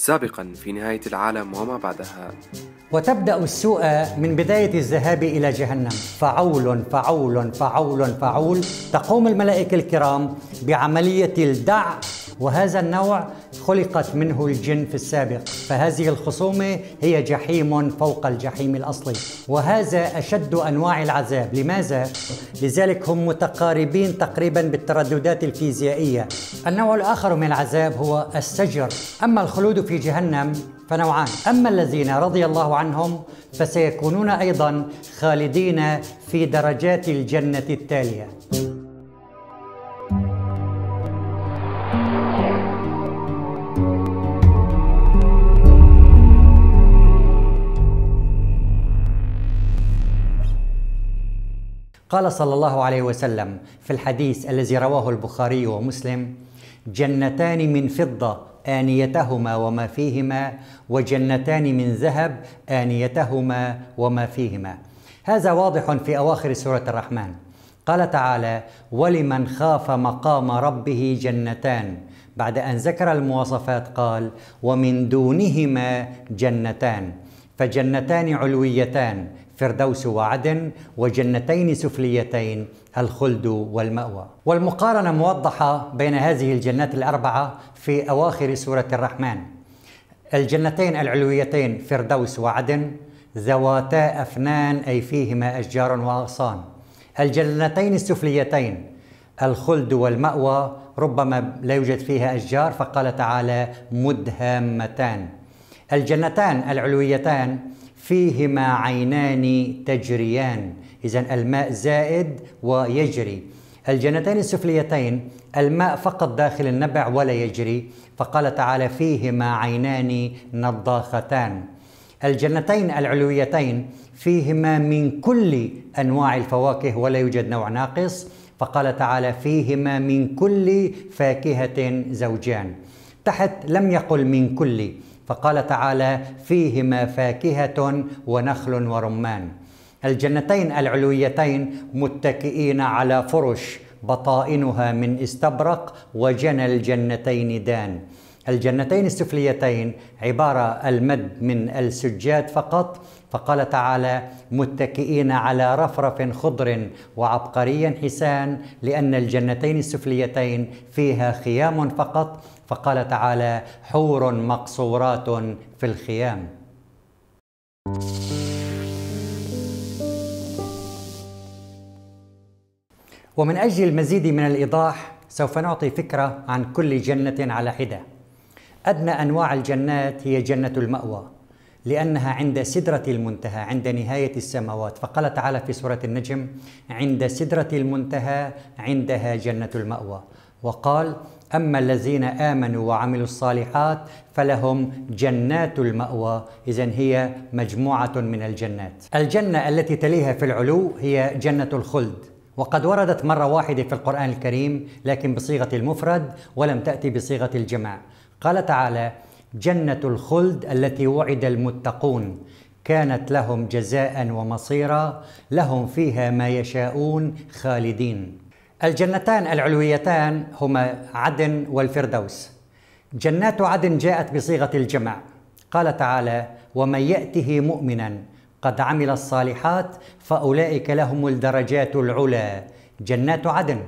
سابقا في نهاية العالم وما بعدها. وتبدأ السوء من بداية الذهاب إلى جهنم. فعول فعول فعول فعول تقوم الملائكة الكرام بعملية الدع وهذا النوع خلقت منه الجن في السابق فهذه الخصومة هي جحيم فوق الجحيم الأصلي. وهذا أشد أنواع العذاب. لماذا؟ لذلك هم متقاربين تقريبا بالترددات الفيزيائية. النوع الآخر من العذاب هو السجر. أما الخلود في جهنم فنوعان. أما الذين رضي الله عنهم فسيكونون أيضا خالدين في درجات الجنة التالية. قال صلى الله عليه وسلم في الحديث الذي رواه البخاري ومسلم جنتان من فضة آنيتهما وما فيهما وجنتان من ذهب آنيتهما وما فيهما. هذا واضح في أواخر سورة الرحمن. قال تعالى ولمن خاف مقام ربه جنتان. بعد أن ذكر المواصفات قال ومن دونهما جنتان. فجنتان علويتان فردوس وعدن وجنتين سفليتين الخلد والمأوى. والمقارنة موضحة بين هذه الجنات الأربعة في أواخر سورة الرحمن. الجنتين العلويتين فردوس وعدن ذواتا أفنان أي فيهما أشجار وأغصان. الجنتين السفليتين الخلد والمأوى ربما لا يوجد فيها أشجار فقال تعالى مدهامتان. الجنتان العلويتان فيهما عينان تجريان. إذا الماء زائد ويجري. الجنتين السفليتين الماء فقط داخل النبع ولا يجري. فقال تعالى فيهما عينان نضاختان. الجنتين العلويتين فيهما من كل أنواع الفواكه ولا يوجد نوع ناقص. فقال تعالى فيهما من كل فاكهة زوجان. تحت لم يقل من كل. فقال تعالى فيهما فاكهة ونخل ورمان. الجنتين العلويتين متكئين على فرش بطائنها من استبرق وجنى الجنتين دان. الجنتين السفليتين عبارة المد من السجاد فقط فقال تعالى متكئين على رفرف خضر وعبقري حسان لأن الجنتين السفليتين فيها خيام فقط. فقال تعالى حور مقصورات في الخيام. ومن أجل المزيد من الإيضاح سوف نعطي فكرة عن كل جنة على حدة. أدنى أنواع الجنات هي جنة المأوى. لأنها عند سدرة المنتهى عند نهاية السماوات. فقال تعالى في سورة النجم عند سدرة المنتهى عندها جنة المأوى. وقال أما الذين آمنوا وعملوا الصالحات فلهم جنات المأوى. اذا هي مجموعة من الجنات. الجنة التي تليها في العلو هي جنة الخلد. وقد وردت مرة واحدة في القرآن الكريم لكن بصيغة المفرد ولم تأتي بصيغة الجمع قال تعالى جنة الخلد التي وعد المتقون. كانت لهم جزاء ومصيرا لهم فيها ما يشاءون خالدين. الجنتان العلويتان هما عدن والفردوس. جنات عدن جاءت بصيغة الجمع. قال تعالى ومن يأته مؤمنا قد عمل الصالحات فأولئك لهم الدرجات العلى. جنات عدن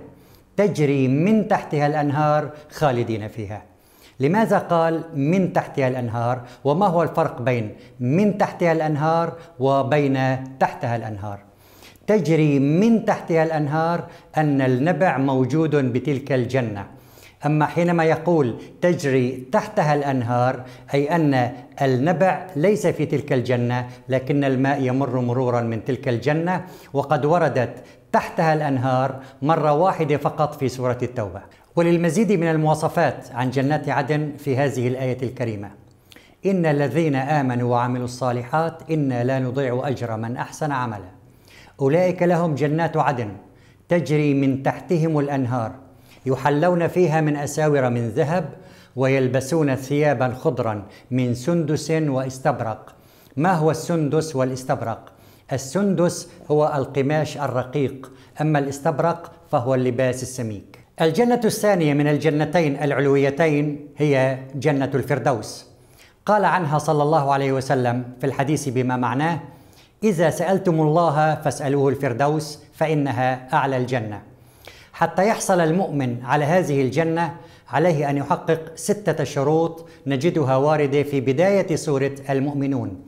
تجري من تحتها الأنهار خالدين فيها. لماذا قال من تحتها الأنهار وما هو الفرق بين من تحتها الأنهار وبين تحتها الأنهار؟ تجري من تحتها الأنهار أن النبع موجود بتلك الجنة. أما حينما يقول تجري تحتها الأنهار أي أن النبع ليس في تلك الجنة لكن الماء يمر مرورا من تلك الجنة وقد وردت تحتها الأنهار مرة واحدة فقط في سورة التوبة. وللمزيد من المواصفات عن جنات عدن في هذه الآية الكريمة. إن الذين آمنوا وعملوا الصالحات إنا لا نضيع أجر من أحسن عملا. أولئك لهم جنات عدن تجري من تحتهم الأنهار يحلون فيها من أساور من ذهب ويلبسون ثيابا خضرا من سندس واستبرق. ما هو السندس والاستبرق؟ السندس هو القماش الرقيق أما الاستبرق فهو اللباس السميك. الجنة الثانية من الجنتين العلويتين هي جنة الفردوس. قال عنها صلى الله عليه وسلم في الحديث بما معناه إذا سألتم الله فاسألوه الفردوس فإنها أعلى الجنة. حتى يحصل المؤمن على هذه الجنة عليه أن يحقق ستة شروط نجدها واردة في بداية سورة المؤمنون.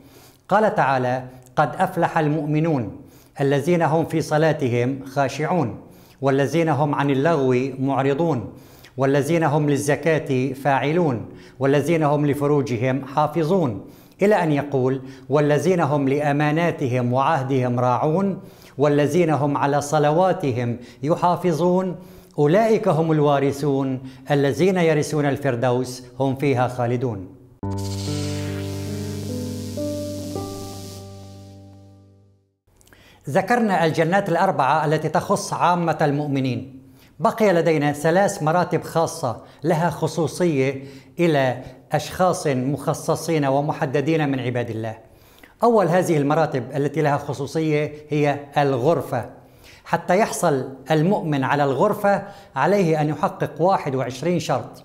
قال تعالى قد أفلح المؤمنون الذين هم في صلاتهم خاشعون. والذين هم عن اللغو معرضون والذين هم للزكاة فاعلون والذين هم لفروجهم حافظون. إلى أن يقول والذين هم لأماناتهم وعهدهم راعون والذين هم على صلواتهم يحافظون. أولئك هم الوارثون الذين يرثون الفردوس هم فيها خالدون. ذكرنا الجنات الأربعة التي تخص عامة المؤمنين. بقي لدينا ثلاث مراتب خاصة لها خصوصية إلى أشخاص مخصصين ومحددين من عباد الله. أول هذه المراتب التي لها خصوصية هي الغرفة. حتى يحصل المؤمن على الغرفة عليه أن يحقق 21 شرط.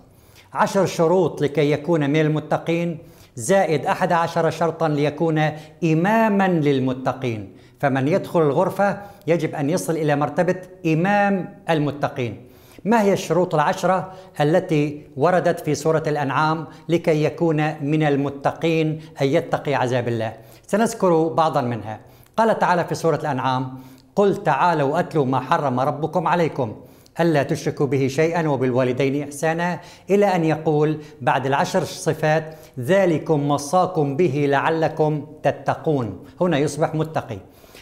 عشر شروط لكي يكون من المتقين زائد أحد عشر شرطا ليكون إماما للمتقين. فمن يدخل الغرفة يجب أن يصل إلى مرتبة إمام المتقين. ما هي الشروط العشرة التي وردت في سورة الأنعام لكي يكون من المتقين أن يتقي عذاب الله؟ سنذكر بعضا منها. قال تعالى في سورة الأنعام قل تعالوا أتلوا ما حرم ربكم عليكم ألا تشركوا به شيئا وبالوالدين إحسانا. إلى أن يقول بعد العشر صفات ذلكم وصاكم به لعلكم تتقون. هنا يصبح متقي.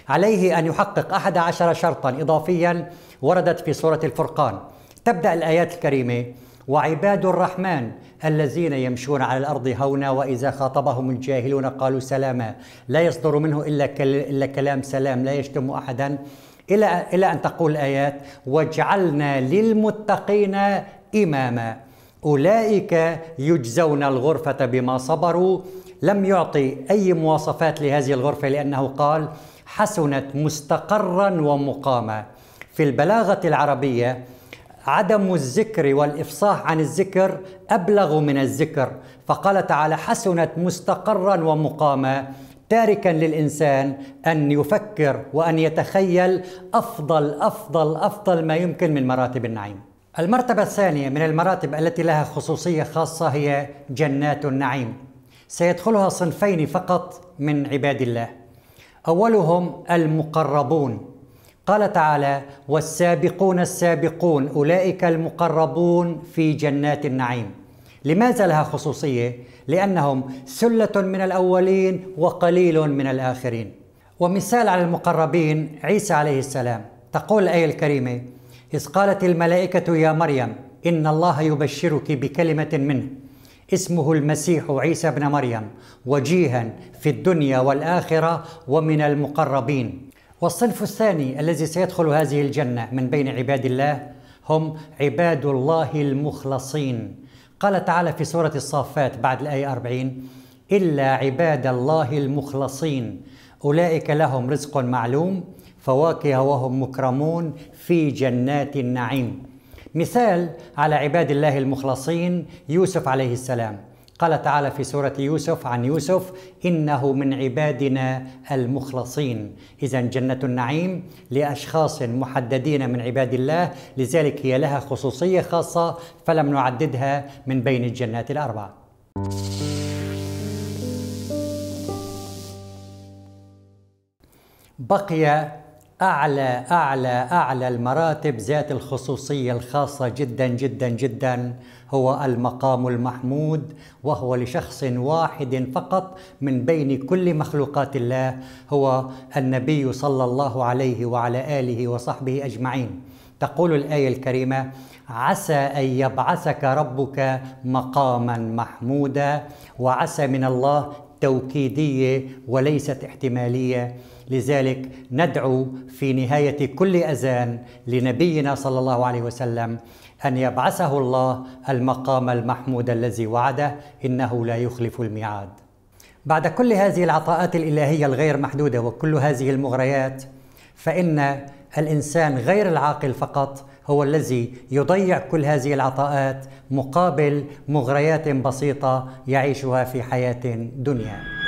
عليه أن يحقق أحد عشر شرطا إضافيا وردت في سورة الفرقان. تبدأ الآيات الكريمة وعباد الرحمن الذين يمشون على الأرض هونا وإذا خاطبهم الجاهلون قالوا سلاما. لا يصدر منه إلا كلام سلام لا يشتم احدا. إلى إلى أن تقول الآيات واجعلنا للمتقين إماما. أولئك يجزون الغرفة بما صبروا. لم يعطي أي مواصفات لهذه الغرفة لأنه قال حسنت مستقرا ومقاما في البلاغة العربية عدم الذكر والإفصاح عن الذكر أبلغ من الذكر فقال تعالى حسنت مستقرا ومقاما تاركا للإنسان أن يفكر وأن يتخيل أفضل أفضل أفضل ما يمكن من مراتب النعيم. المرتبة الثانية من المراتب التي لها خصوصية خاصة هي جنات النعيم. سيدخلها صنفين فقط من عباد الله. أولهم المقربون. قال تعالى والسابقون السابقون أولئك المقربون في جنات النعيم. لماذا لها خصوصية؟ لأنهم سله من الأولين وقليل من الآخرين. ومثال على المقربين عيسى عليه السلام. تقول الآية الكريمة إذ قالت الملائكة يا مريم إن الله يبشرك بكلمة منه. اسمه المسيح عيسى ابن مريم وجيها في الدنيا والآخرة ومن المقربين. والصنف الثاني الذي سيدخل هذه الجنة من بين عباد الله هم عباد الله المخلصين. قال تعالى في سورة الصافات بعد الآية 40 إلا عباد الله المخلصين. أولئك لهم رزق معلوم فواكه وهم مكرمون في جنات النعيم. مثال على عباد الله المخلصين يوسف عليه السلام. قال تعالى في سورة يوسف عن يوسف إنه من عبادنا المخلصين. إذا جنة النعيم لأشخاص محددين من عباد الله لذلك هي لها خصوصية خاصة فلم نعددها من بين الجنات الأربعة. بقي أعلى أعلى أعلى المراتب ذات الخصوصية الخاصة جدا جدا جدا. هو المقام المحمود وهو لشخص واحد فقط من بين كل مخلوقات الله. هو النبي صلى الله عليه وعلى آله وصحبه أجمعين. تقول الآية الكريمة عسى أن يبعثك ربك مقاما محمودا وعسى من الله توكيدية وليست احتمالية لذلك ندعو في نهاية كل أذان لنبينا صلى الله عليه وسلم أن يبعثه الله المقام المحمود الذي وعده إنه لا يخلف الميعاد. بعد كل هذه العطاءات الإلهية الغير محدودة وكل هذه المغريات فإن الإنسان غير العاقل فقط هو الذي يضيع كل هذه العطاءات مقابل مغريات بسيطة يعيشها في حياة دنيا.